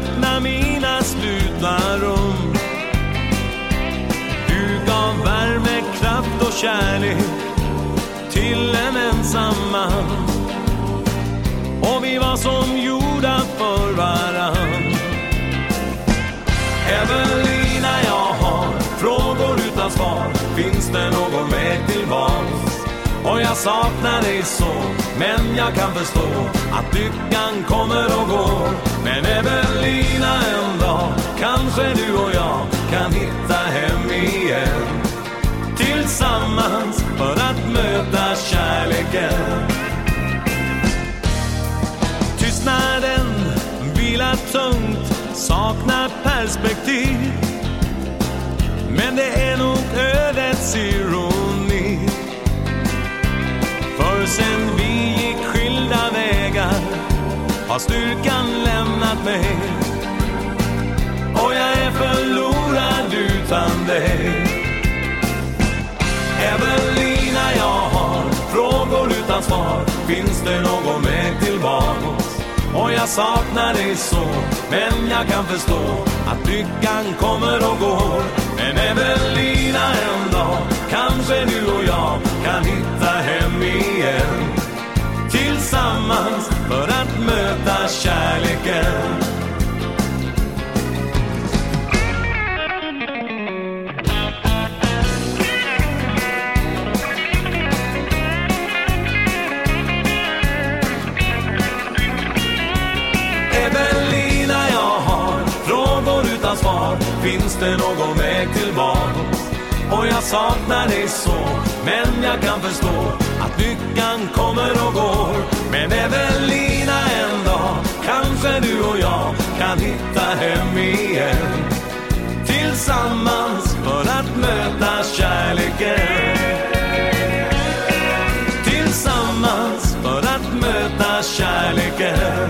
Öppna mina slutna rum. Du gav värme, kraft och kärlek till en ensam man. Och vi var som gjorda för varann. Evelina, jag har frågor utan svar. Finns det någon väg tillbaks? Och jag saknar dig så, men jag kan förstå att lyckan kommer och går. Men Evelina, en dag kanske du och jag kan hitta hem igen. Tillsammans för att möta kärleken. Tystnaden vilar tungt, saknar perspektiv. Men det är nog ödets ironi. Har styrkan lämnat mig. Och jag är förlorad utan dig. Evelina, jag har frågor utan svar. Finns det någon väg tillbaks? Och jag saknar dig så, men jag kan förstå att lyckan kommer och går. Men Evelina, att kärleken. Evelina, jag har frågor utan svar. Finns det någon väg tillbaks? Och jag saknar dig så, men jag kan förstå att lyckan kommer och går. Men Evelina, ändå Kanske du och jag kan hitta hem igen. Tillsammans för att möta kärleken. Tillsammans för att möta kärleken.